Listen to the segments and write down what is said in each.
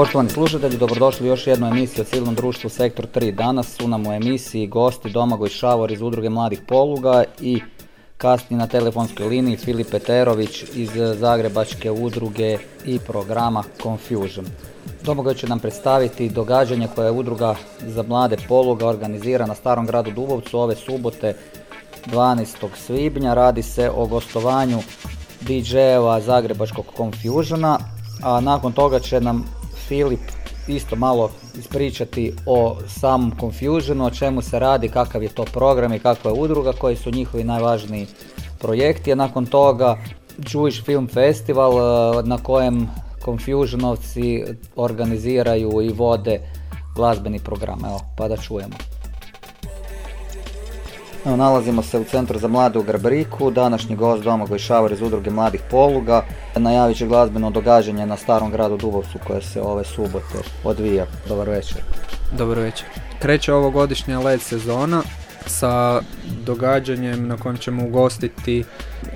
Poštovani slušatelji, dobrodošli u još jednu emisiju o civilnom društvu Sektor 3. Danas su nam u emisiji gosti Domagoj Šavor iz Udruge Mladih Poluga i kasnije na telefonskoj liniji Filip Peterović iz Zagrebačke udruge i programa Confusion. Domagoj će nam predstaviti događanje koje je udruga za mlade poluga organizira na Starom gradu Dubovcu ove subote 12. svibnja. Radi se o gostovanju DJ-eva Zagrebačkog Confusiona, a nakon toga će nam Filip isto malo ispričati o samom Confusionu, o čemu se radi, kakav je to program i kakva je udruga, koji su njihovi najvažniji projekti, a nakon toga Jewish Film Festival eh, na kojem Confusionovci organiziraju i vode glazbeni program. Evo, pa da čujemo. Evo, nalazimo se u Centru za mlade u Grabriku, današnji gost Domagoj Šavor iz udruge Mladih Poluga. Najavit će glazbeno događanje na starom gradu Dubovcu koje se ove subote odvija. Dobar večer. Dobar večer. Kreće ovogodišnja LED sezona sa događanjem na kojem ćemo ugostiti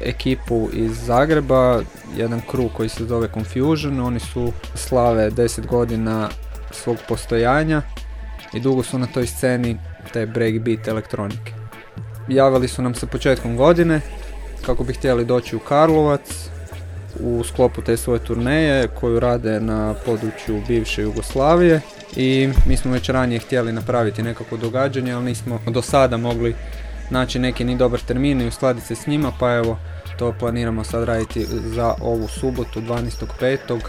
ekipu iz Zagreba, jedan krug koji se zove Confusion, oni su slave 10 godina svog postojanja i dugo su na toj sceni te breakbeat elektronike. Javili su nam se početkom godine kako bi htjeli doći u Karlovac u sklopu te svoje turneje koju rade na području bivše Jugoslavije i mi smo već ranije htjeli napraviti nekako događanje, ali nismo do sada mogli naći neki ni dobar termin i uskladiti se s njima, pa evo to planiramo sad raditi za ovu subotu 12.5.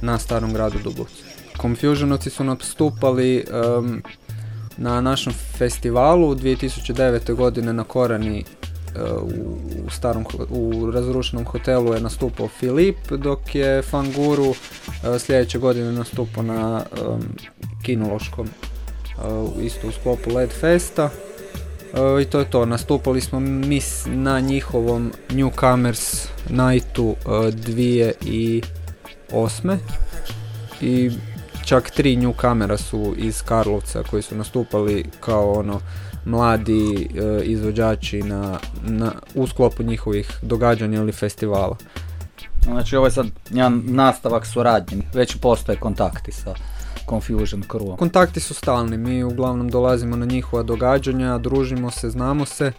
na starom gradu Dubovcu. Confusionovci su nastupali um, na našem festivalu 2009. godine na Korani uh, u, starom, u razrušenom hotelu je nastupao Filip, dok je Fanguru uh, sljedeće godine nastupao na um, kinološkom uh, isto u sklopu Led Festa. I to je to, nastupali smo mi na njihovom Newcomers Nightu 2008. I čak tri newcomera su iz Karlovca koji su nastupali kao ono mladi e, izvođači na, na, u sklopu njihovih događanja ili festivala. Znači ovo je sad jedan nastavak suradnje, već postoje kontakti sa Confusion Crew. Kontakti su stalni, mi uglavnom dolazimo na njihova događanja, družimo se, znamo se. E,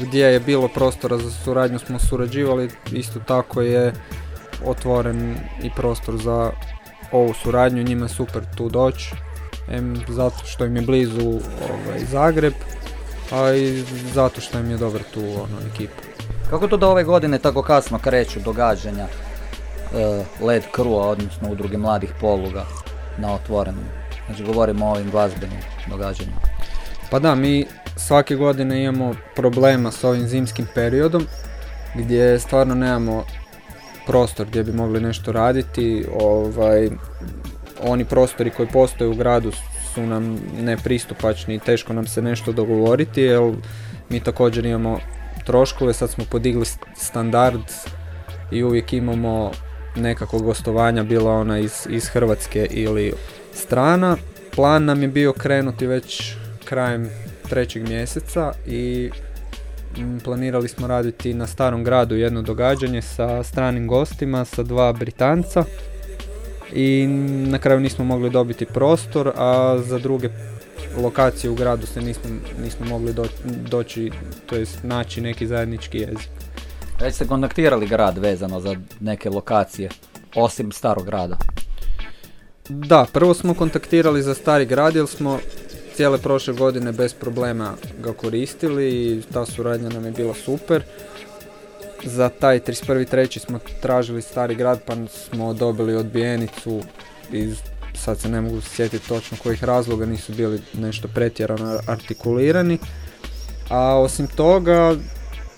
gdje je bilo prostora za suradnju smo surađivali, isto tako je otvoren i prostor za ovu suradnju, njima je super tu doći, em zato što im je blizu ovaj, Zagreb, a i zato što im je dobar tu ono, ekipa. Kako to da ove godine tako kasno kreću događanja uh, LED crew odnosno udruge mladih poluga na otvorenom? Znači govorimo o ovim glazbenim događanjima. Pa da, mi svake godine imamo problema s ovim zimskim periodom gdje stvarno nemamo prostor gdje bi mogli nešto raditi. Ovaj, oni prostori koji postoje u gradu su nam nepristupačni i teško nam se nešto dogovoriti jer mi također imamo troškove, sad smo podigli standard i uvijek imamo nekako gostovanja, bila ona iz, iz Hrvatske ili strana. Plan nam je bio krenuti već krajem trećeg mjeseca i planirali smo raditi na starom gradu jedno događanje sa stranim gostima, sa dva Britanca i na kraju nismo mogli dobiti prostor, a za druge lokacije u gradu se nismo, nismo mogli doći, to jest naći neki zajednički jezik. Već ste kontaktirali grad vezano za neke lokacije, osim starog grada? Da, prvo smo kontaktirali za stari grad jer smo cijele prošle godine bez problema ga koristili i ta suradnja nam je bila super. Za taj 31.3. smo tražili stari grad pa smo dobili odbijenicu iz sad se ne mogu sjetiti točno kojih razloga nisu bili nešto pretjerano artikulirani. A osim toga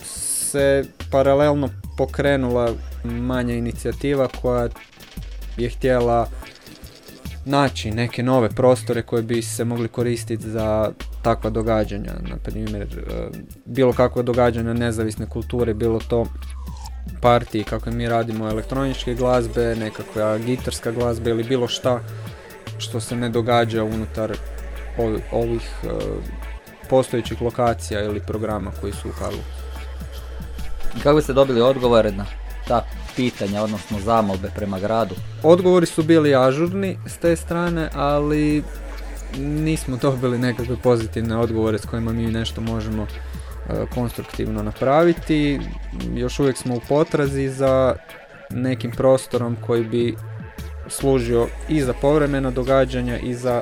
se paralelno pokrenula manja inicijativa koja je htjela naći neke nove prostore koje bi se mogli koristiti za takva događanja, na primjer e, bilo kakva događanja nezavisne kulture, bilo to partiji kako mi radimo elektroničke glazbe, nekakva gitarska glazba ili bilo šta što se ne događa unutar ovih e, postojećih lokacija ili programa koji su u. Kako ste dobili odgovore na ta pitanja, odnosno zamolbe prema gradu? Odgovori su bili ažurni s te strane, ali nismo dobili nekakve pozitivne odgovore s kojima mi nešto možemo e, konstruktivno napraviti. Još uvijek smo u potrazi za nekim prostorom koji bi služio i za povremena događanja i za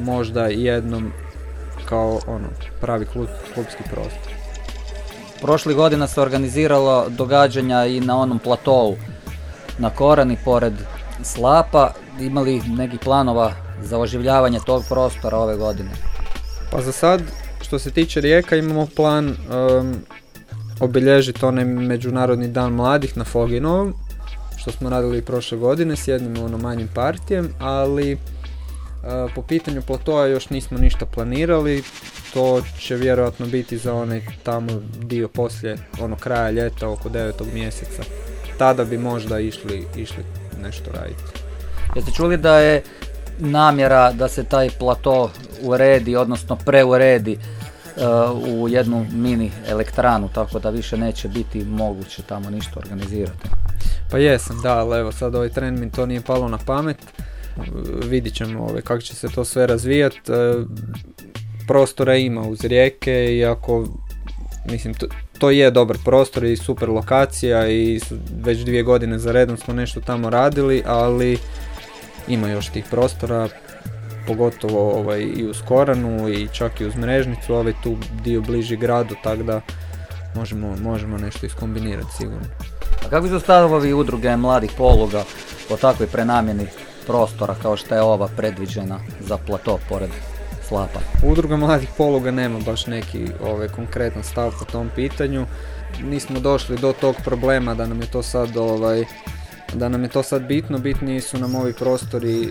možda jednom kao ono pravi klub, klubski prostor. Prošli godina se organiziralo događanja i na onom platovu na Korani pored Slapa. Imali nekih planova za oživljavanje tog prostora ove godine? Pa za sad, što se tiče rijeka, imamo plan um, obilježiti onaj Međunarodni dan mladih na Foginovom, što smo radili prošle godine s jednim ono manjim partijem, ali po pitanju platoa još nismo ništa planirali, to će vjerojatno biti za onaj tamo dio poslije ono kraja ljeta oko 9. mjeseca. Tada bi možda išli, išli nešto raditi. Jeste čuli da je namjera da se taj plato uredi, odnosno preuredi uh, u jednu mini elektranu, tako da više neće biti moguće tamo ništa organizirati. Pa jesam, da, ali evo sad ovaj tren mi to nije palo na pamet. Vidit ćemo ovaj, kako će se to sve razvijati. Uh, prostora ima uz rijeke i ako, mislim, to, to je dobar prostor i super lokacija i već dvije godine za redom smo nešto tamo radili, ali ima još tih prostora, pogotovo ovaj, i uz Koranu i čak i uz Mrežnicu, ovaj tu dio bliži gradu, tako da možemo, možemo nešto iskombinirati sigurno. A kako su stavovi udruge mladih poluga o takvoj prenamjeni prostora kao što je ova predviđena za plato pored Slapa? Udruga mladih poluga nema baš neki ovaj, konkretan stav po tom pitanju. Nismo došli do tog problema da nam je to sad ovaj, da nam je to sad bitno, bitniji su nam ovi prostori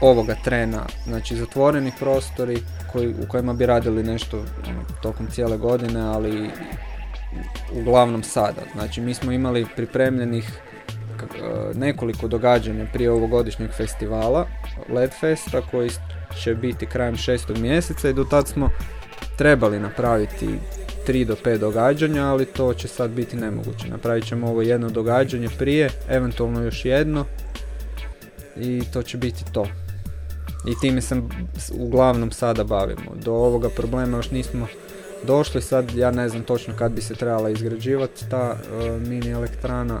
ovoga trena, znači zatvoreni prostori koji, u kojima bi radili nešto ono, tokom cijele godine, ali uglavnom sada. Znači mi smo imali pripremljenih nekoliko događanja prije ovogodišnjeg festivala, LED Festa, koji će biti krajem šestog mjeseca i do tad smo trebali napraviti 3 do 5 događanja, ali to će sad biti nemoguće. Napravit ćemo ovo jedno događanje prije, eventualno još jedno i to će biti to. I time se uglavnom sada bavimo. Do ovoga problema još nismo došli, sad ja ne znam točno kad bi se trebala izgrađivati ta uh, mini elektrana.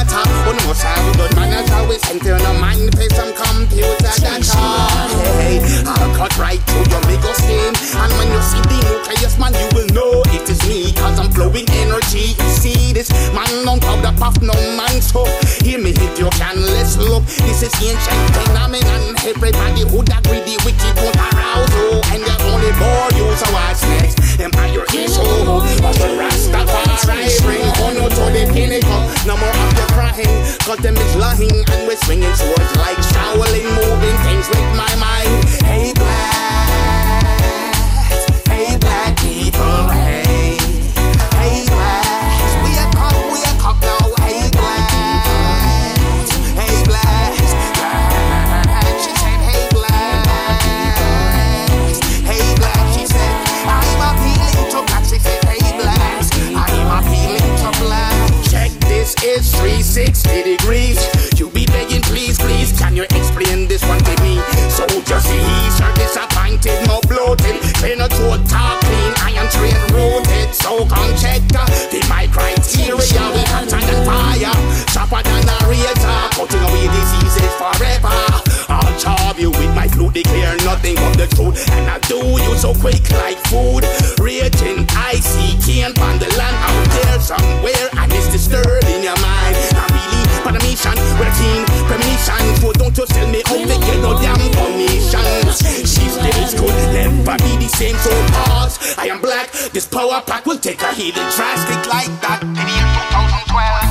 On must have good manners, always enter no mind, pay some computer data. Hey, I'll cut right through your legal scheme. And when you see the nucleus man, you will know it is me, cause I'm flowing energy. You see this man on powder puff, no man so Hear me hit your can, let's look. This is ancient phenomenon. Everybody who that the wicked won't arouse you. And you're only bored, you so what's next? Empire issue. But the Rastafari bring honor to the pinnacle. No more the cause them is lying. And we're swinging swords a cutting away diseases forever. I'll charm you with my flute, declare nothing but the truth, and I do you so quick like food. Raging, icy, can't find the land out there somewhere, and it's disturbing your mind. Not really, but a mission, we're a team, premonition. to sell me out, they get no damn commission. She still could never be the same, so pause. I am black, this power pack will take a hit drastic like that. In the year 2012.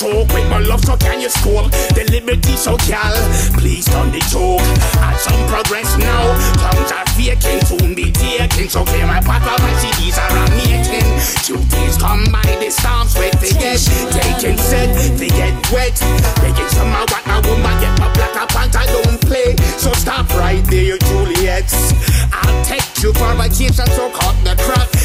So quick, my love, so can you score? The liberty so gal, please don't be joke. Add some progress now. Tongues are faking, soon be taken. So clear my path of my CDs are a making. Duties come by the storms wet they get taken set, they get wet. Begging some of what a woman get my black and I don't play. So stop right there, Juliet. I'll take you for vacation, so cut the crap.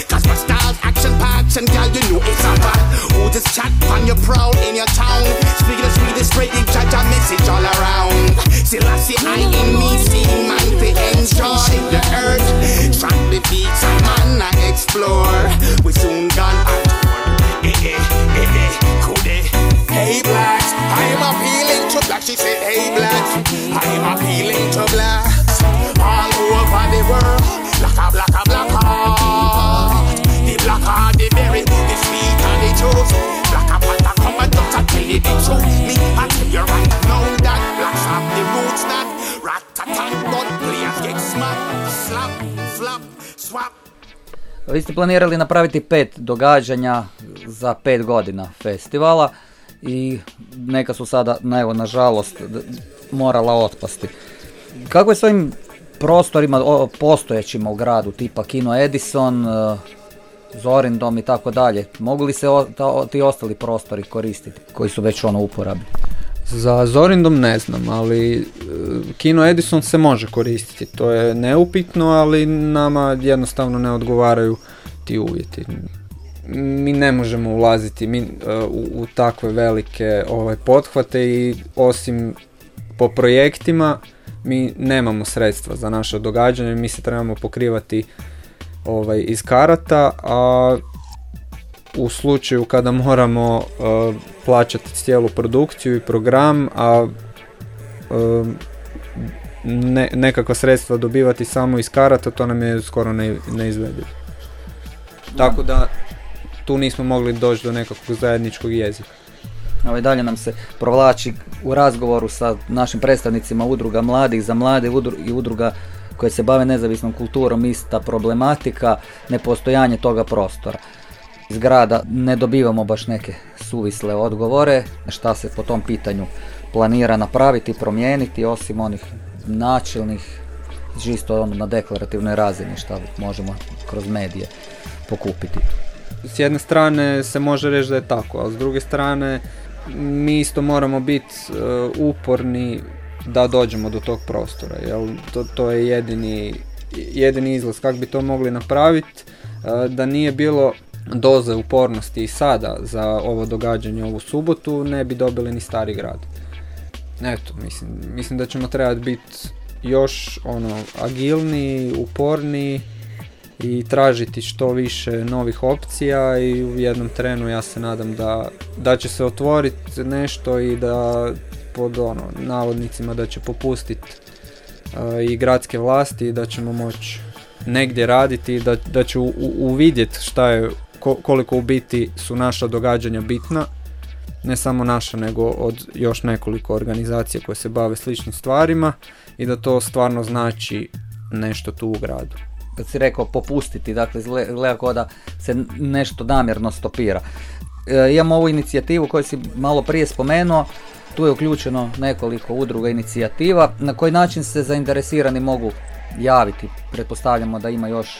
And girl, you know it's a fact. Who just chat on your proud in your town? Speaking the sweetest, spreading judge a message all around. Still I see I in me, see man to enjoy the earth. Track the beats, man I explore. We soon gone on tour. Eh eh eh eh, could eh. Hey blacks, I am appealing to blacks. She said, Hey blacks, I am appealing to blacks. All over the world, black a black Black a pata come and tell you the truth. Me, I tell you right now that blacks have the roots. Vi ste planirali napraviti pet događanja za pet godina festivala i neka su sada, na- evo, nažalost, morala otpasti. Kako je s ovim prostorima postojećima u gradu, tipa Kino Edison, Zorindom i tako dalje? Mogu li se o- ta- ti ostali prostori koristiti koji su već ono u uporabi? Za Zorindom ne znam, ali e, Kino Edison se može koristiti, to je neupitno, ali nama jednostavno ne odgovaraju ti uvjeti. Mi ne možemo ulaziti mi, e, u, u takve velike ovaj, pothvate i osim po projektima mi nemamo sredstva za naše događanje, mi se trebamo pokrivati ovaj, iz karata, a u slučaju kada moramo uh, plaćati cijelu produkciju i program, a um, ne, nekakva sredstva dobivati samo iz karata, to nam je skoro ne, neizvedivo. Tako da tu nismo mogli doći do nekakvog zajedničkog jezika. Ovaj dalje nam se provlači u razgovoru sa našim predstavnicima udruga mladih za mlade udru- i udruga koje se bave nezavisnom kulturom ista problematika, nepostojanje toga prostora. Iz grada ne dobivamo baš neke suvisle odgovore, šta se po tom pitanju planira napraviti, promijeniti, osim onih načelnih, čisto ono na deklarativnoj razini šta možemo kroz medije pokupiti. S jedne strane se može reći da je tako, a s druge strane mi isto moramo biti uporni da dođemo do tog prostora, jel to, to je jedini, jedini izlaz kako bi to mogli napraviti, da nije bilo doze upornosti i sada za ovo događanje ovu subotu ne bi dobili ni stari grad. Eto, mislim, mislim da ćemo trebati biti još ono agilniji, uporniji i tražiti što više novih opcija i u jednom trenu ja se nadam da, da će se otvoriti nešto i da pod ono navodnicima da će popustiti i gradske vlasti da ćemo moći negdje raditi da, da će uvidjeti šta je ko- koliko u biti su naša događanja bitna ne samo naša nego od još nekoliko organizacija koje se bave sličnim stvarima i da to stvarno znači nešto tu u gradu. kad si rekao popustiti, dakle izgle- izgleda kao da se nešto namjerno stopira. E, imamo ovu inicijativu koju si malo prije spomenuo, tu je uključeno nekoliko udruga inicijativa, na koji način se zainteresirani mogu javiti, pretpostavljamo da ima još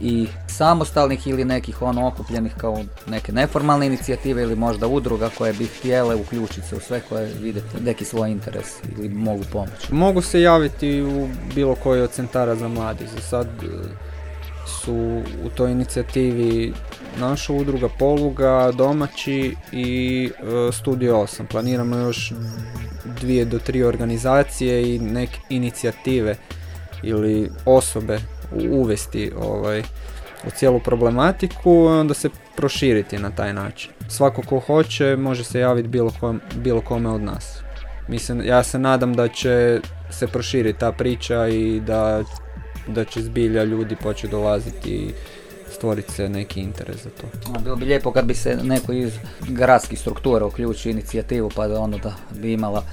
i samostalnih ili nekih ono okupljenih kao neke neformalne inicijative ili možda udruga koje bi htjele uključiti se u sve koje vide neki svoj interes ili mogu pomoći. Mogu se javiti u bilo koji od centara za mladi. Za sad e, su u toj inicijativi naša udruga Poluga, domaći i e, Studio 8. Planiramo još dvije do tri organizacije i neke inicijative ili osobe uvesti ovaj, u cijelu problematiku onda se proširiti na taj način. Svako ko hoće može se javiti bilo, kom, bilo kome od nas. Mislim, ja se nadam da će se proširiti ta priča i da, da će zbilja ljudi početi dolaziti stvoriti se neki interes za to. Bilo bi lijepo kad bi se neko iz gradskih struktura uključio inicijativu pa da onda da bi imala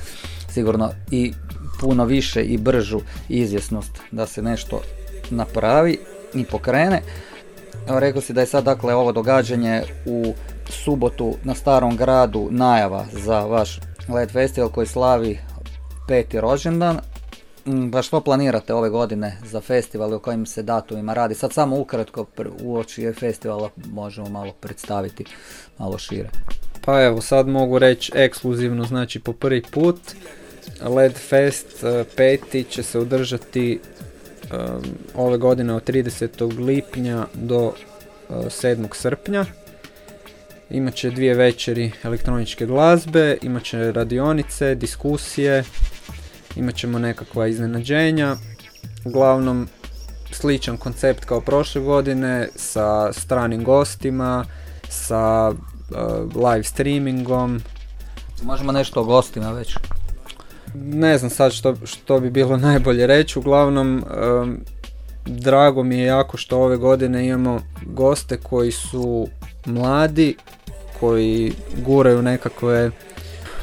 sigurno i puno više i bržu izvjesnost da se nešto napravi i pokrene. Evo rekao si da je sad dakle ovo događanje u subotu na Starom gradu najava za vaš LED festival koji slavi peti rođendan. Pa što planirate ove godine za festival i o kojim se datumima radi? Sad samo ukratko uoči festivala možemo malo predstaviti malo šire. Pa evo, sad mogu reći ekskluzivno, znači po prvi put LED Fest eh, peti će se održati em, ove godine od 30. lipnja do eh, 7. srpnja. Imaće dvije večeri elektroničke glazbe, imaće radionice, diskusije, imat ćemo nekakva iznenađenja. Uglavnom, sličan koncept kao prošle godine sa stranim gostima, sa eh, live streamingom. Možemo nešto o gostima već. Ne znam sad što, što bi bilo najbolje reći, uglavnom em, drago mi je jako što ove godine imamo goste koji su mladi, koji guraju nekakve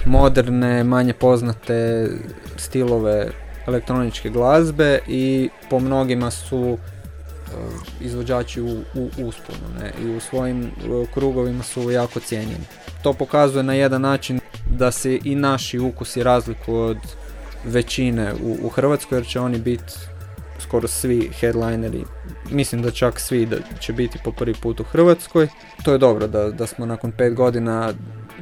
moderne, manje poznate stilove elektroničke glazbe i po mnogima su e, izvođači u, u usponu ne? i u svojim e, krugovima su jako cijenjeni. To pokazuje na jedan način da se i naši ukusi razlikuju od većine u, u Hrvatskoj jer će oni biti skoro svi headlineri, mislim da čak svi da će biti po prvi put u Hrvatskoj. To je dobro da, da smo nakon pet godina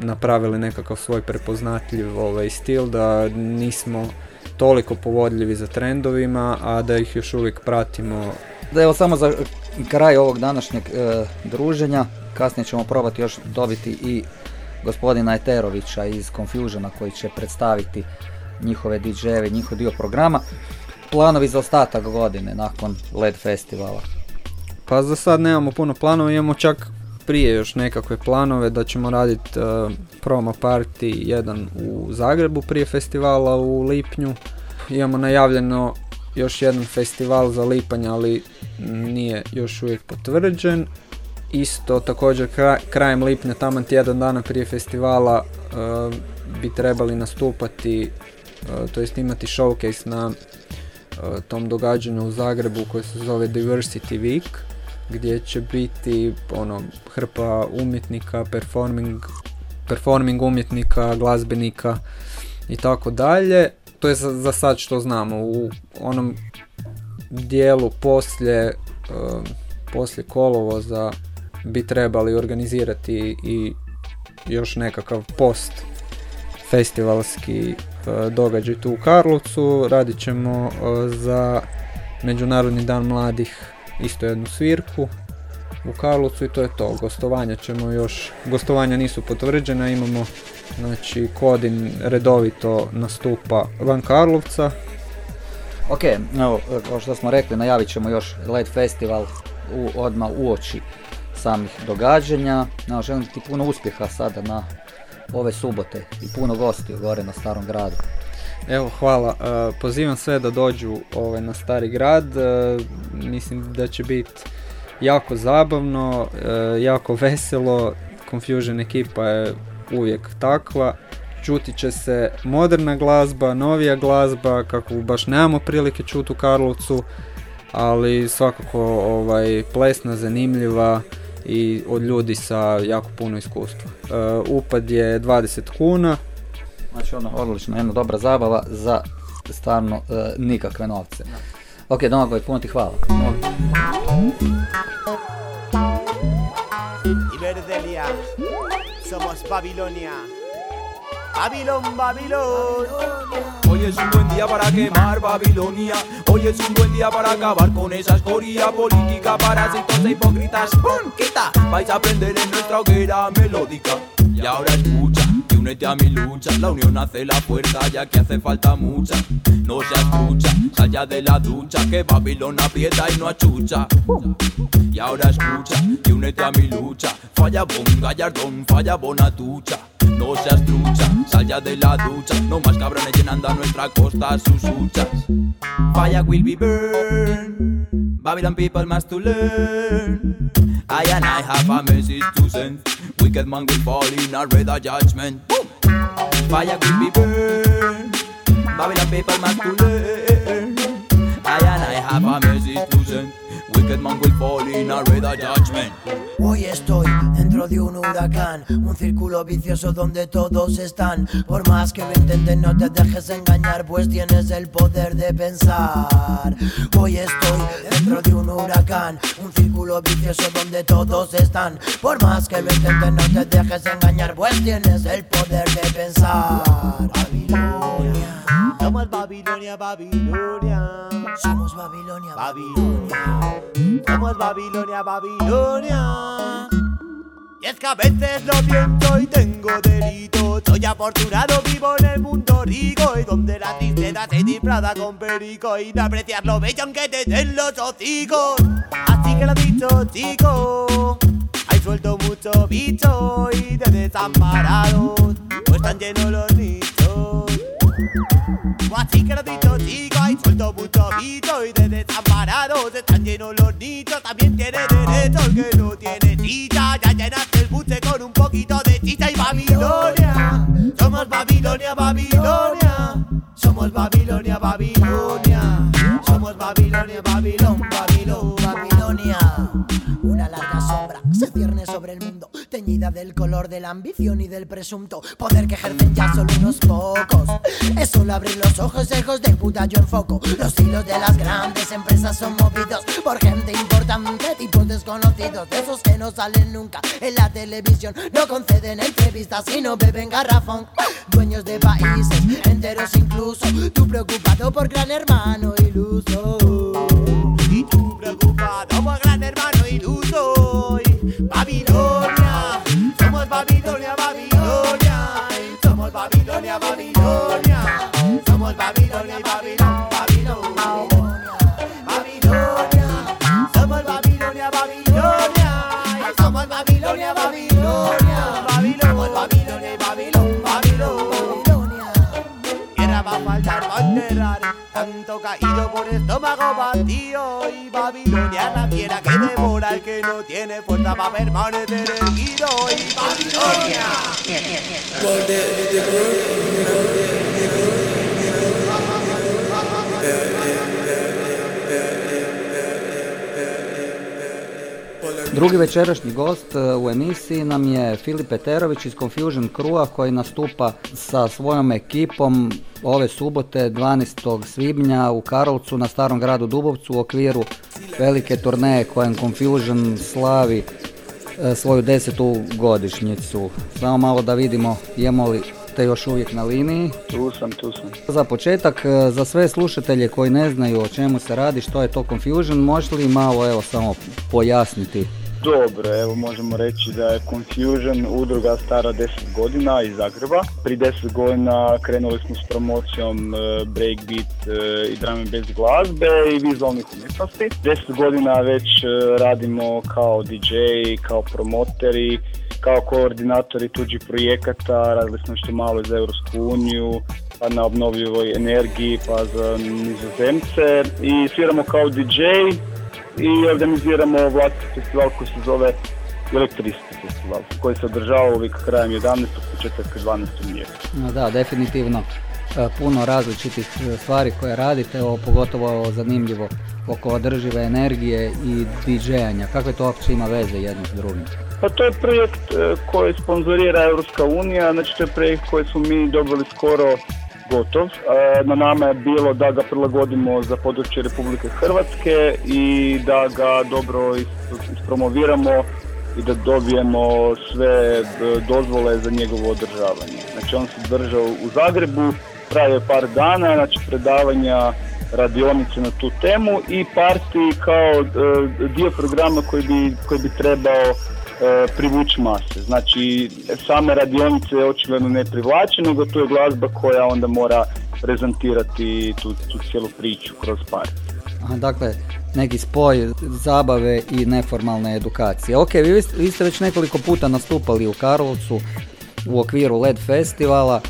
napravili nekakav svoj prepoznatljiv ovaj, stil, da nismo toliko povodljivi za trendovima, a da ih još uvijek pratimo Da evo samo za kraj ovog današnjeg e, druženja, kasnije ćemo probati još dobiti i gospodina Eterovića iz Confusiona koji će predstaviti njihove DJ-eve, njihov dio programa. Planovi za ostatak godine nakon LED festivala. Pa za sad nemamo puno planova, imamo čak prije još nekakve planove da ćemo raditi promo party jedan u Zagrebu prije festivala u lipnju. Imamo najavljeno još jedan festival za lipanj, ali nije još uvijek potvrđen. Isto također kra- krajem lipnja, taman tjedan dana prije festivala e, bi trebali nastupati, e, to jest imati showcase na e, tom događanju u Zagrebu koje se zove Diversity Week gdje će biti ono hrpa umjetnika, performing, performing umjetnika, glazbenika i tako dalje. To je za, za sad što znamo. U onom dijelu poslije, e, poslije kolovoza bi trebali organizirati i još nekakav post festivalski e, događaj tu u Karlovcu. Radit ćemo e, za Međunarodni dan mladih isto jednu svirku u Karlovcu i to je to. Gostovanja ćemo još, gostovanja nisu potvrđena, imamo znači Kodin redovito nastupa van Karlovca. Ok, evo, kao što smo rekli, najavit ćemo još LED festival u, odmah uoči samih događanja. Evo, želim ti puno uspjeha sada na ove subote i puno gostiju gore na Starom gradu. Evo, hvala. E, pozivam sve da dođu ovaj, na Stari grad. E, mislim da će biti jako zabavno, e, jako veselo. Confusion ekipa je uvijek takva. Čuti će se moderna glazba, novija glazba, kako baš nemamo prilike čuti u Karlovcu, ali svakako ovaj, plesna, zanimljiva i od ljudi sa jako puno iskustva. E, upad je 20 kuna, Znači ono, odlično, jedna dobra zabava za stvarno e, nikakve novce. Ok, Domagoj, puno ti hvala. Iberdelia, somos Babilonia. Babilón, Babilón. Hoy es un buen día para quemar Babilonia. Hoy es un buen día para acabar con esa escoria política, parásitos e hipócritas. ¡Pum! ¡Quita! Vais a aprender en nuestra hoguera melódica. Y ahora escucha que únete a mi lucha. La unión hace la fuerza, ya que hace falta mucha. No seas trucha, sal ya de la ducha, que Babilón aprieta y no achucha. Y ahora escucha y únete a mi lucha. Falla bon, gallardón, falla bonatucha. No seas trucha, sal ya de la ducha. No más cabrones llenando a nuestra costa sus huchas. Fire will be burned. Babylon people must to learn. I and I have a message to send. Wicked man will fall in a red judgment. Boom. Fire will be burned. Babylon people must to learn. I and I have a message to send. Wicked man will fall in a red judgment. Hoy estoy dentro de un huracán, un círculo vicioso donde todos están. Por más que lo intenten, no te dejes engañar, pues tienes el poder de pensar. Hoy estoy dentro de un huracán, un círculo vicioso donde todos están. Por más que lo intenten, no te dejes engañar, pues tienes el poder de pensar. Babilonia, Somos Babilonia, Babilonia. somos Babilonia, Babilonia. Somos Babilonia, Babilonia. Y es que a veces lo pienso y tengo delito. Soy afortunado, vivo en el mundo rico. Y donde la tristeza se disfraza con perico. Y no apreciar lo bello aunque te den los hocicos. Así que lo dicho, chico. Hay suelto mucho bicho y de desamparados. Pues están llenos los nichos. O así que lo dicho chico, hay suelto mucho bicho y de desamparados están llenos los nichos. También tiene derecho el que no tiene chicha. Ya llenaste el buche con un poquito de chicha y Babilonia. Somos Babilonia, Babilonia. Somos Babilonia, Babilonia. Somos Babilonia, Babilón, teñida del color de la ambición y del presunto poder que ejercen ya solo unos pocos. Es solo abrir los ojos, hijos de puta, yo enfoco. Los hilos de las grandes empresas son movidos por gente importante, tipos desconocidos, de esos que no salen nunca en la televisión. No conceden entrevistas y no beben garrafón. Dueños de países enteros incluso, tú preocupado por gran hermano iluso. Y tú preocupado por gran hermano iluso Babilonia, devora El que no tiene fuerza para permanecer erguido Y Babilonia Drugi večerašnji gost e, u emisiji nam je Filip Peterović iz Confusion Crua koji nastupa sa svojom ekipom ove subote 12. svibnja u Karlovcu na Starom gradu Dubovcu u okviru velike turneje kojem Confusion slavi e, svoju desetu godišnjicu. Samo malo da vidimo jemo li te još uvijek na liniji. Tu sam, tu sam. Za početak, e, za sve slušatelje koji ne znaju o čemu se radi, što je to Confusion, možete li malo evo samo pojasniti? Dobro, evo možemo reći da je Confusion udruga stara 10 godina iz Zagreba. Pri 10 godina krenuli smo s promocijom e, breakbeat e, i and bass glazbe i vizualnih umjetnosti. 10 godina već e, radimo kao DJ, kao promoteri, kao koordinatori tuđih projekata, radili smo što malo za Europsku uniju, pa na obnovljivoj energiji, pa za nizozemce i sviramo kao DJ i organiziramo vlastiti festival koji se zove Elektristi festival, koji se održava uvijek krajem 11. početak 12. mjeseca. No da, definitivno e, puno različitih e, stvari koje radite, evo, pogotovo ovo zanimljivo oko održive energije i DJ-anja. Kakve to uopće ima veze jedno s drugim? Pa to je projekt e, koji sponzorira Europska unija, znači to je projekt koji smo mi dobili skoro gotov. E, Na nama je bilo da ga prilagodimo za područje Republike Hrvatske i da ga dobro is- ispromoviramo i da dobijemo sve e, dozvole za njegovo održavanje. Znači on se držao u Zagrebu, trajao je par dana, znači predavanja radionice na tu temu i parti kao e, dio programa koji bi, koji bi trebao privući mase. Znači, same radionice očigledno ne privlače, nego tu je glazba koja onda mora prezentirati tu, tu cijelu priču kroz part. Aha, dakle, neki spoj zabave i neformalne edukacije. Ok, vi, vi ste već nekoliko puta nastupali u Karlovcu u okviru LED festivala,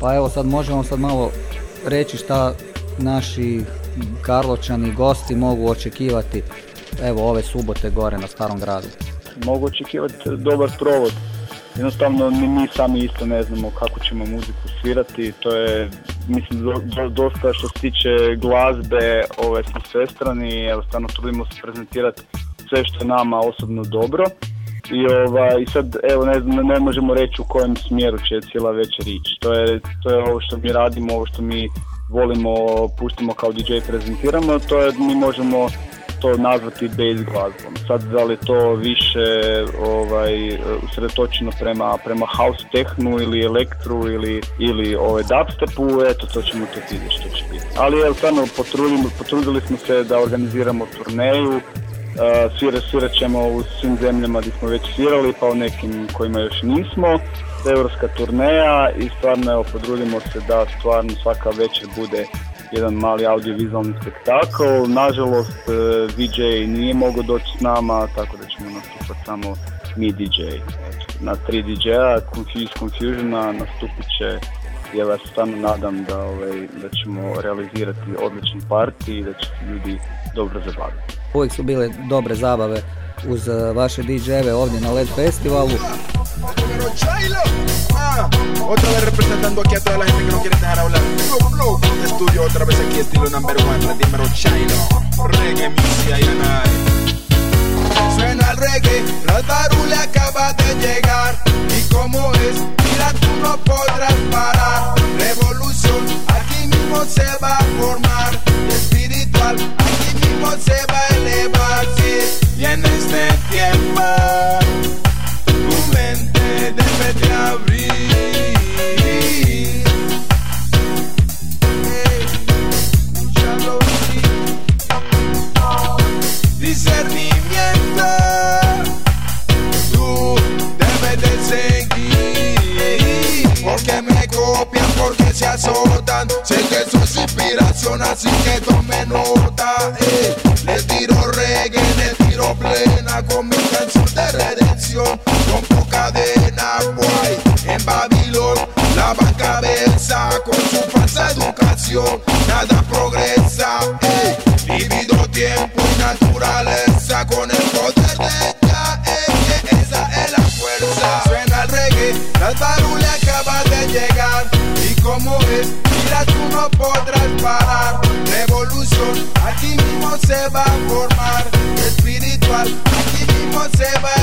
pa evo sad možemo sad malo reći šta naši Karlovčani gosti mogu očekivati evo ove subote gore na Starom gradu. Mogu očekivati dobar provod. Jednostavno ni mi sami isto ne znamo kako ćemo muziku svirati, to je mislim do, do- dosta što se tiče glazbe, ove smo svestrani, evo stvarno trudimo se prezentirati sve što je nama osobno dobro. I, ovaj, i sad evo ne, znam, ne možemo reći u kojem smjeru će cijela večer ići. To je, to je ovo što mi radimo, ovo što mi volimo, puštimo kao DJ prezentiramo, to je mi možemo to nazvati bass glazbom. Sad da li je to više ovaj, usredotočeno prema, prema house tehnu ili elektru ili, ili ovaj, dubstepu, eto to ćemo tek vidjeti što će biti. Ali evo stvarno potrudili smo se da organiziramo turneju, uh, svira, svirat ćemo u svim zemljama gdje smo već svirali pa u nekim kojima još nismo. Europska turneja i stvarno evo potrudimo se da stvarno svaka večer bude jedan mali audiovizualni spektakl. Nažalost, e, DJ nije mogao doći s nama, tako da ćemo nastupati samo mi DJ. Eto, Na tri DJ-a, Confuse Confusiona, nastupit će ja vas stvarno nadam da, ovaj, da ćemo realizirati odličan parti i da će ljudi dobro zabaviti. Uvijek su bile dobre zabave uz eh, vaše DJ-eve ovdje na LED festivalu. Otra vez representando aquí a toda la gente que no quiere dejar hablar. Estudio otra vez aquí estilo number one, dímelo Chailo, reggae music y. Suena el reggae, la le acaba de llegar y como es, transformar espiritual. Aquí mismo se va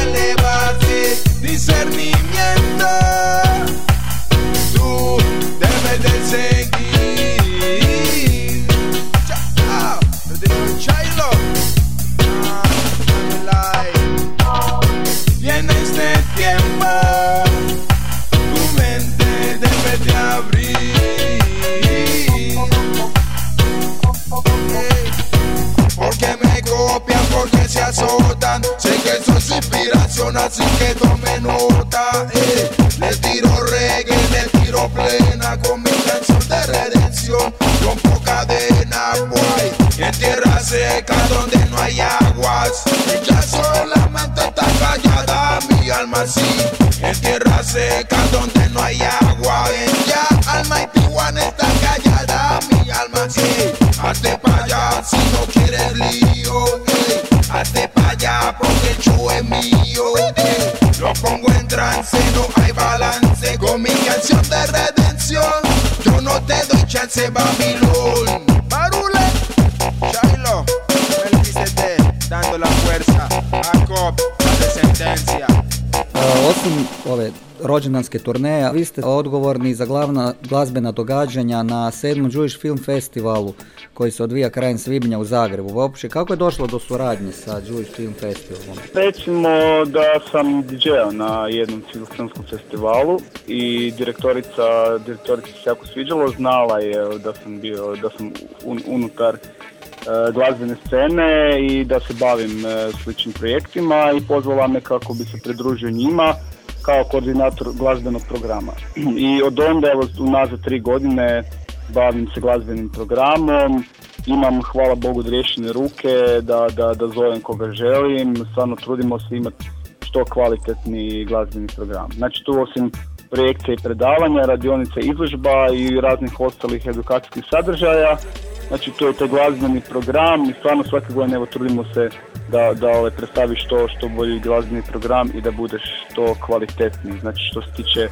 así que tome nota. ey. Le tiro reggae, le tiro plena con mi canción de redención. Rompo cadena, guay. En tierra seca donde no hay aguas. Y ya solamente está callada mi alma, sí. En tierra seca donde no hay agua. En ya alma y Tijuana está callada mi alma, sí. Hazte pa' allá si no quieres lío. ey. Hazte pa' allá porque el show es mío. Pongo en trance, no hay balance. Con mi canción de redención, yo no te doy chance, Babilón. Barule, Shailo, Melquisede, dando la fuerza. Jacob, de sentencia. E, Osim ove rođendanske turneje, vi ste odgovorni za glavna glazbena događanja na 7. Jewish Film Festivalu koji se odvija krajem svibnja u Zagrebu. Uopće, kako je došlo do suradnje sa Jewish Film Festivalom? Recimo da sam DJ-a na jednom filmskom festivalu i direktorica, direktorica se jako sviđalo, znala je da sam bio, da sam un- unutar glazbene scene i da se bavim e, sličnim projektima i pozvala me kako bi se pridružio njima kao koordinator glazbenog programa. I od onda, evo, unazad tri godine bavim se glazbenim programom, imam, hvala Bogu, riješene ruke da, da, da zovem koga želim, stvarno trudimo se imati što kvalitetni glazbeni program. Znači tu osim projekcija i predavanja, radionica izložba i raznih ostalih edukacijskih sadržaja, znači to je taj glazbeni program i stvarno svake godine evo trudimo se da, da ovaj, predstaviš što, što bolji glazbeni program i da budeš što kvalitetniji, znači što se tiče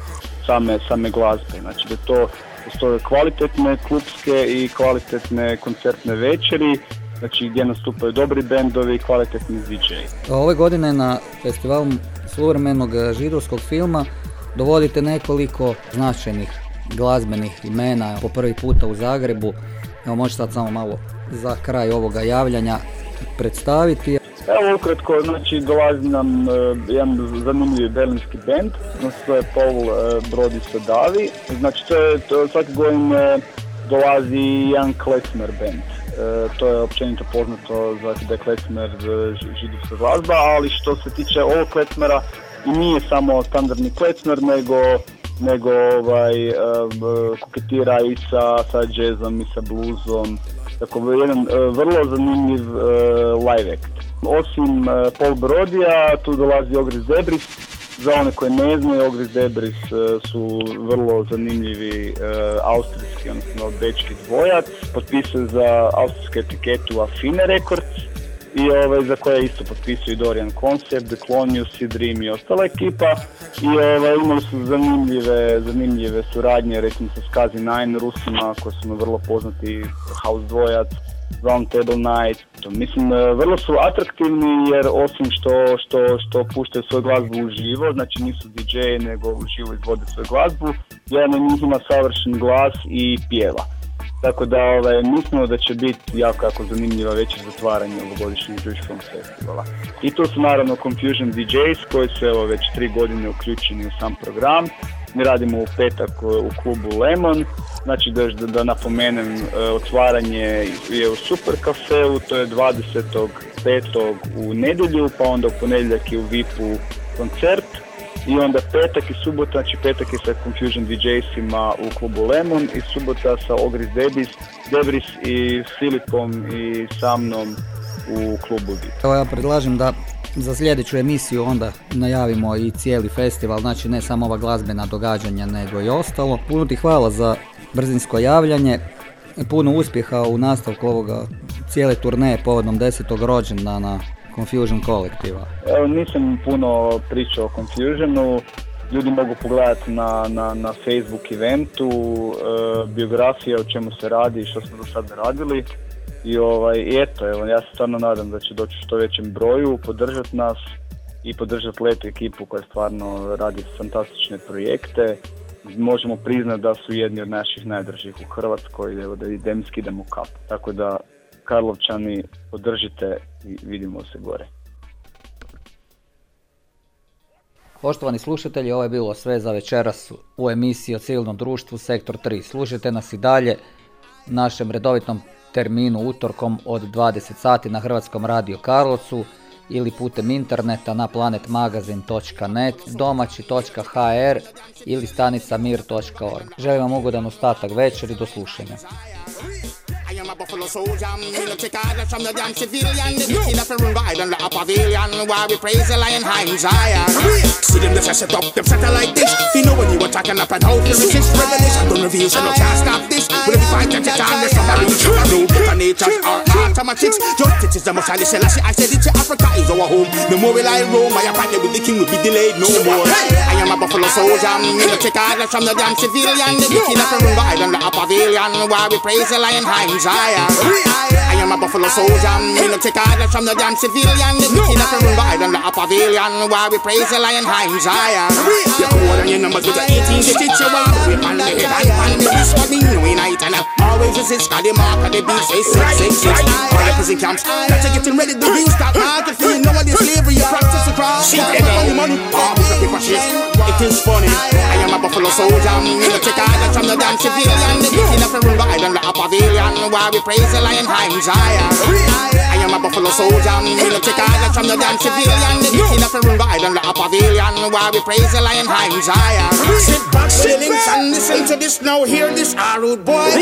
same, same glazbe, znači da to postoje kvalitetne klubske i kvalitetne koncertne večeri, znači gdje nastupaju dobri bendovi i kvalitetni DJ. Ove godine na festivalu suvremenog židovskog filma dovodite nekoliko značajnih glazbenih imena po prvi puta u Zagrebu. Evo možete sad samo malo za kraj ovoga javljanja predstaviti. Evo ukratko, znači dolazi nam e, jedan zanimljivi berlinski band, to je Paul e, Brody Sadavi, znači to je to svake godine dolazi jedan klezmer band. E, to je općenito poznato znači da je klezmer židovska glazba, ali što se tiče ovog klezmera i nije samo standardni klezmer, nego nego ovaj, e, koketira i sa, sa jazzom i sa bluzom, tako jedan e, vrlo zanimljiv e, live act. Osim e, Paul Brodija, tu dolazi Ogris Debris. Za one koje ne znaju, Ogris Debris su vrlo zanimljivi austrijski, odnosno dečki dvojac. Potpisuje za austrijsku etiketu Affine Records i ovaj, za koje isto potpisuju Dorian Concept, The Clonius, Dream i ostala ekipa. I ovaj, imali su zanimljive, zanimljive suradnje, recimo sa Skazi Nine Rusima, koji su mi vrlo poznati house dvojac, Round Table Night. Mislim, e, vrlo su atraktivni jer osim što, što, što puštaju svoju glazbu uživo, znači nisu DJ nego uživo izvode svoju glazbu, jedan od njih ima savršen glas i pjeva. Tako da ovaj, mislimo da će biti jako, jako zanimljiva večer zatvaranje ovogodišnjeg Jewish Film Festivala. I tu su naravno Confusion DJs koji su evo već tri godine uključeni u sam program. Mi radimo u petak u klubu Lemon, znači da, da, da napomenem e, otvaranje je u Super kafeu, to je 25. u nedjelju, pa onda u ponedjeljak je u VIP-u koncert i onda petak i subota, znači petak je sa Confusion DJs-ima u klubu Lemon i subota sa Ogris Debis, Debris i Filipom i sa mnom u klubu VIP. Evo ja predlažem da za sljedeću emisiju onda najavimo i cijeli festival, znači ne samo ova glazbena događanja nego i ostalo. Puno ti hvala za brzinsko javljanje, puno uspjeha u nastavku ovoga cijele turneje povodom desetog rođendana Confusion kolektiva. Evo, nisam puno pričao o Confusionu, ljudi mogu pogledati na, na, na Facebook eventu, e, biografija o čemu se radi i što smo do sada radili. I, ovaj, eto, evo, ja se stvarno nadam da će doći što većem broju, podržati nas i podržati letu ekipu koja stvarno radi fantastične projekte. Možemo priznati da su jedni od naših najdržih u Hrvatskoj, evo da idem skidamo kap. Tako da Karlovčani podržite i vidimo se gore. Poštovani slušatelji, ovo je bilo sve za večeras u emisiji o civilnom društvu Sektor 3. Slušajte nas i dalje našem redovitom terminu utorkom od 20 sati na Hrvatskom radiju Karlovcu ili putem interneta na planetmagazin.net, domaći.hr ili stanica mir.org. Želim vam ugodan ostatak večer i do slušanja. I am a buffalo soldier, mm, me no take orders from the damn civilian. The king of the run wide and the pavilion, while we praise the lion high in Zion. See them just set up them satellite dish. You know when you were talking up and how to resist revelation, don't reveal, so no can't stop this. If you fight that you can't, there's some reach. No better natures are automatics. Justice is the most highly Selassie. I said it to Africa is our home. The more we lie roam, my appointment with the king will be delayed no more. I am a buffalo soldier, mm, me no take orders from the damn civilian. The king of the run wide and the pavilion, while we praise the lion high in Zion. I am a buffalo soldier, me no take orders from the damn civilian. The king of the run wide and the pavilion, while we praise the lion high in Zion. Your code and your numbers with the 18 digits, you walk with on the head and on the wrist, me know in night and always resist. Cause the mark of the beast say six, six, six. All the prison camps, that you getting ready to restart market for you know what this slavery you practice across. Shit, money, money, all the paper shit. It is funny. I am a buffalo soldier. Me no take orders from the damn civilian. The of the rule the island like a pavilion. While we praise the lion high in Zion. I am a buffalo soldier. Me no take orders from the damn civilian. The of the rule the island like a pavilion. While we praise the lion high in Zion. Sit back, feelings, and listen to this now. Hear this, a rude boy.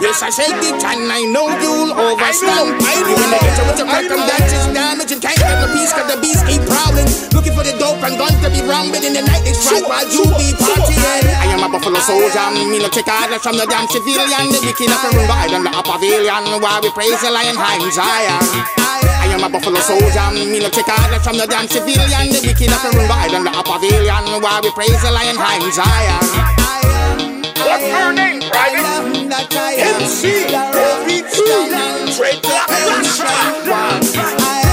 Yes, I say it, and I know you'll overstand. You in the enter with your crack and that is damaging. Can't get the peace, cause the beast keep prowling. Looking for the dope and guns to be rounded in the night. They strike while you be partying. I am a buffalo soldier. Me no take orders from the damn civilian. The wicked of the Runga Island, the pavilion. While we praise the lion high in Zion. I am a buffalo soldier. Me no take orders from the damn civilian. The wicked of the Runga Island, the pavilion. While we praise the lion high in Zion. What's her name, Private? MC, Beat Straight to I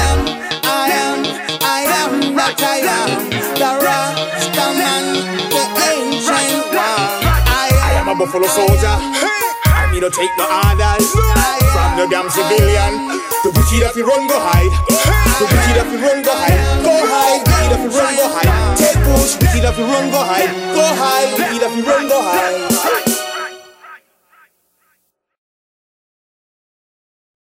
am, I am, I am that I am. The Rasta man, the ancient one. I am a buffalo soldier. Me no take no orders from the damn civilian. The wicked if you run go hide. The wicked if you run go hide. Go hide. Wicked if you run go hide. Take push. Wicked if you run go hide. Go hide. Wicked if you run go hide.